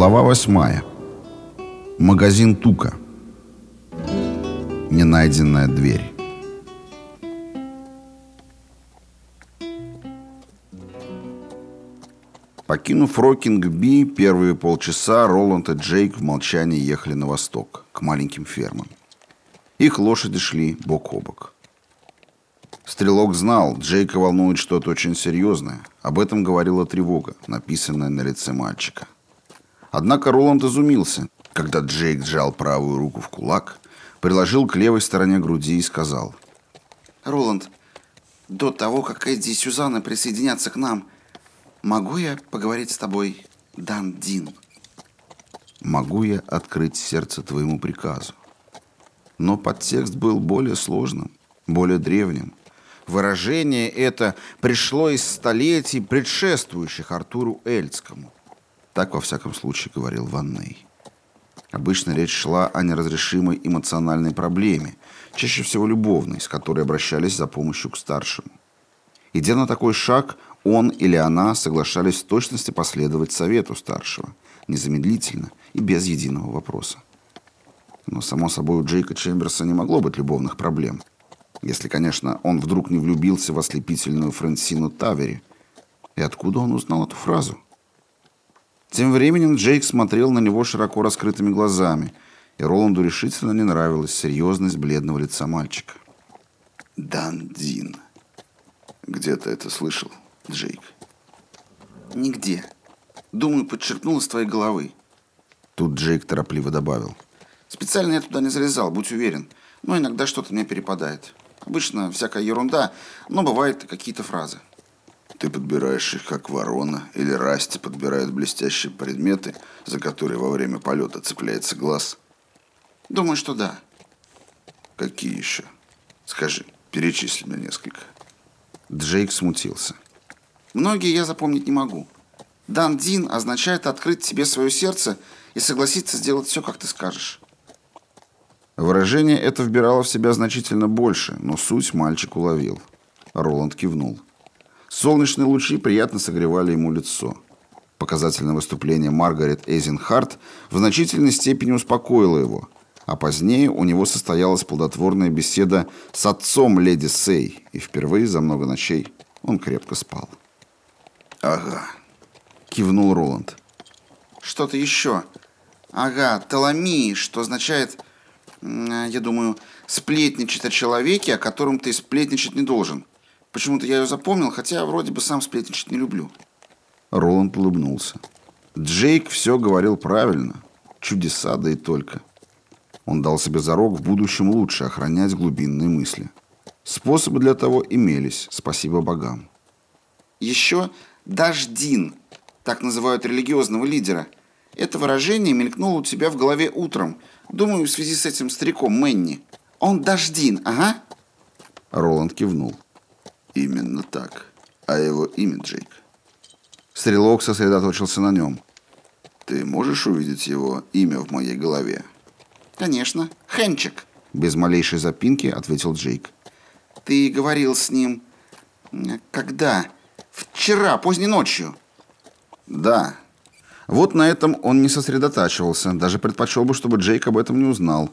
Глава восьмая. Магазин Тука. Ненайденная дверь. Покинув Рокинг-Би, первые полчаса Роланд и Джейк в молчании ехали на восток, к маленьким фермам. Их лошади шли бок о бок. Стрелок знал, Джейка волнует что-то очень серьезное. Об этом говорила тревога, написанная на лице мальчика. Однако Роланд изумился, когда Джейк сжал правую руку в кулак, приложил к левой стороне груди и сказал. «Роланд, до того, как Эдди и Сюзанна присоединятся к нам, могу я поговорить с тобой, Дан Дин?» «Могу я открыть сердце твоему приказу?» Но подтекст был более сложным, более древним. Выражение это пришло из столетий, предшествующих Артуру Эльскому. Так, во всяком случае, говорил Ванней. Обычно речь шла о неразрешимой эмоциональной проблеме, чаще всего любовной, с которой обращались за помощью к старшему. Идя на такой шаг, он или она соглашались в точности последовать совету старшего, незамедлительно и без единого вопроса. Но, само собой, у Джейка Чемберса не могло быть любовных проблем. Если, конечно, он вдруг не влюбился в ослепительную Франсину Тавери. И откуда он узнал эту фразу? Тем временем Джейк смотрел на него широко раскрытыми глазами, и Роланду решительно не нравилась серьезность бледного лица мальчика. «Дан Дин. Где ты это слышал, Джейк?» «Нигде. Думаю, подчеркнул из твоей головы». Тут Джейк торопливо добавил. «Специально я туда не залезал, будь уверен. Но иногда что-то мне перепадает. Обычно всякая ерунда, но бывают какие-то фразы». Ты подбираешь их, как ворона, или Расти подбирает блестящие предметы, за которые во время полета цепляется глаз? Думаю, что да. Какие еще? Скажи, перечисли мне несколько. Джейк смутился. Многие я запомнить не могу. Дан Дин означает открыть тебе свое сердце и согласиться сделать все, как ты скажешь. Выражение это вбирало в себя значительно больше, но суть мальчик уловил. Роланд кивнул. Солнечные лучи приятно согревали ему лицо. Показательное выступление Маргарет Эйзенхарт в значительной степени успокоило его, а позднее у него состоялась плодотворная беседа с отцом леди Сей, и впервые за много ночей он крепко спал. «Ага», — кивнул Роланд. «Что-то еще. Ага, таламии, что означает, я думаю, сплетничать о человеке, о котором ты сплетничать не должен. Почему-то я ее запомнил, хотя вроде бы сам сплетничать не люблю. Роланд улыбнулся. Джейк все говорил правильно. Чудеса, да и только. Он дал себе зарок в будущем лучше охранять глубинные мысли. Способы для того имелись, спасибо богам. Еще Даждин, так называют религиозного лидера. Это выражение мелькнуло у тебя в голове утром. Думаю, в связи с этим стариком Мэнни. Он Даждин, ага. Роланд кивнул. Именно так. А его имя Джейк. Стрелок сосредоточился на нем. Ты можешь увидеть его имя в моей голове? Конечно. Хенчик. Без малейшей запинки ответил Джейк. Ты говорил с ним... Когда? Вчера, поздней ночью. Да. Вот на этом он не сосредотачивался. Даже предпочел бы, чтобы Джейк об этом не узнал.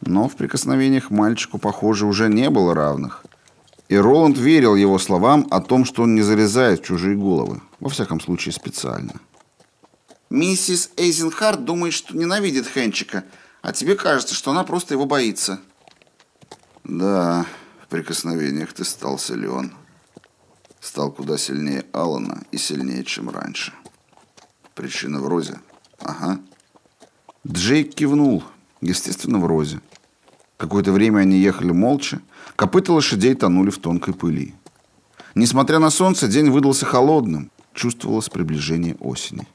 Но в прикосновениях мальчику, похоже, уже не было равных. И Роланд верил его словам о том, что он не залезает в чужие головы. Во всяком случае, специально. Миссис Эйзенхарт думает, что ненавидит Хенчика, а тебе кажется, что она просто его боится. Да, в прикосновениях ты стал силен. Стал куда сильнее Алана и сильнее, чем раньше. Причина в Розе? Ага. Джейк кивнул, естественно, в Розе. Какое-то время они ехали молча, Копыта лошадей тонули в тонкой пыли. Несмотря на солнце, день выдался холодным. Чувствовалось приближение осени.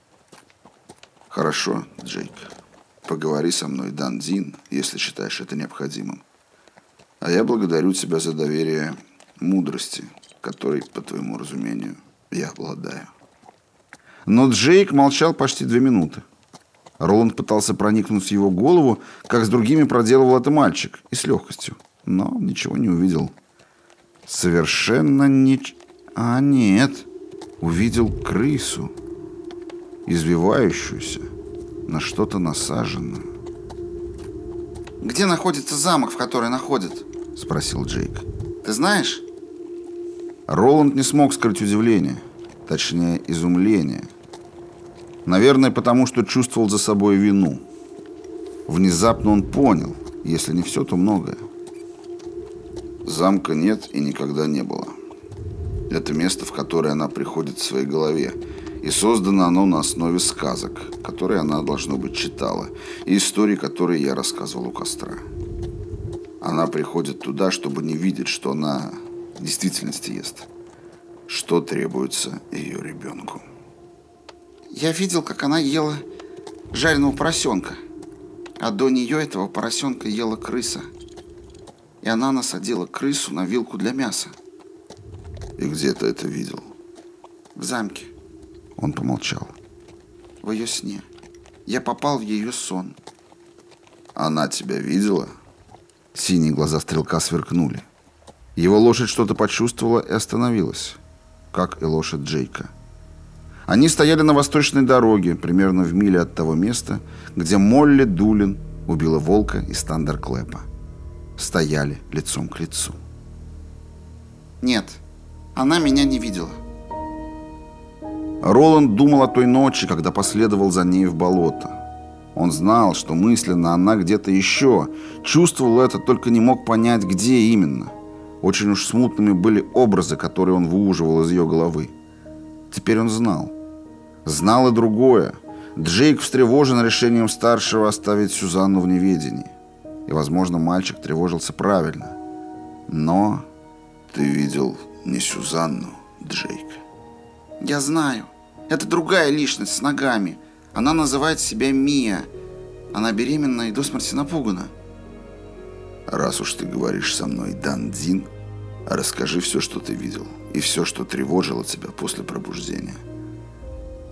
«Хорошо, Джейк. Поговори со мной, Дан Дин, если считаешь это необходимым. А я благодарю тебя за доверие мудрости, которой, по твоему разумению, я обладаю». Но Джейк молчал почти две минуты. Роланд пытался проникнуть в его голову, как с другими проделывал это мальчик, и с легкостью но ничего не увидел. Совершенно нич... А нет, увидел крысу, извивающуюся, на что-то насажено. «Где находится замок, в который находят?» — спросил Джейк. «Ты знаешь?» Роланд не смог скрыть удивление, точнее, изумление. Наверное, потому что чувствовал за собой вину. Внезапно он понял, если не все, то многое. Замка нет и никогда не было. Это место, в которое она приходит в своей голове, и создано оно на основе сказок, которые она, должно быть, читала, и историй, которые я рассказывал у костра. Она приходит туда, чтобы не видеть, что она в действительности ест, что требуется ее ребенку. Я видел, как она ела жареного поросенка, а до нее этого поросенка ела крыса. И она насадила крысу на вилку для мяса. И где ты это видел? В замке. Он помолчал. В ее сне. Я попал в ее сон. Она тебя видела? Синие глаза стрелка сверкнули. Его лошадь что-то почувствовала и остановилась, как и лошадь Джейка. Они стояли на восточной дороге, примерно в миле от того места, где Молли Дулин убила волка из Тандерклэпа. Стояли лицом к лицу. Нет, она меня не видела. Роланд думал о той ночи, когда последовал за ней в болото. Он знал, что мысленно она где-то еще, чувствовал это, только не мог понять, где именно. Очень уж смутными были образы, которые он выуживал из ее головы. Теперь он знал. Знал и другое. Джейк встревожен решением старшего оставить Сюзанну в неведении. И, возможно, мальчик тревожился правильно. Но ты видел не Сюзанну, Джейк. Я знаю. Это другая личность с ногами. Она называет себя Мия. Она беременна и до смерти напугана. Раз уж ты говоришь со мной, Дан Дин, расскажи все, что ты видел, и все, что тревожило тебя после пробуждения.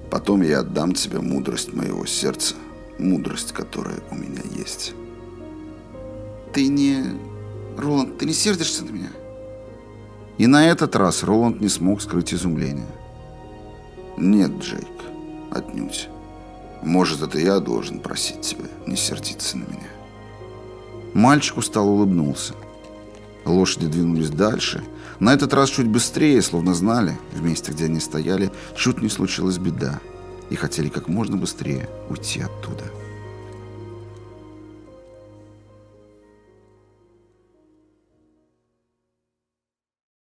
Потом я отдам тебе мудрость моего сердца, мудрость, которая у меня есть. Ты не... Роланд, ты не сердишься на меня? И на этот раз Роланд не смог скрыть изумление. Нет, Джейк, отнюдь. Может, это я должен просить тебя не сердиться на меня. Мальчик устало улыбнулся. Лошади двинулись дальше. На этот раз чуть быстрее, словно знали, в месте, где они стояли, чуть не случилась беда. И хотели как можно быстрее уйти оттуда.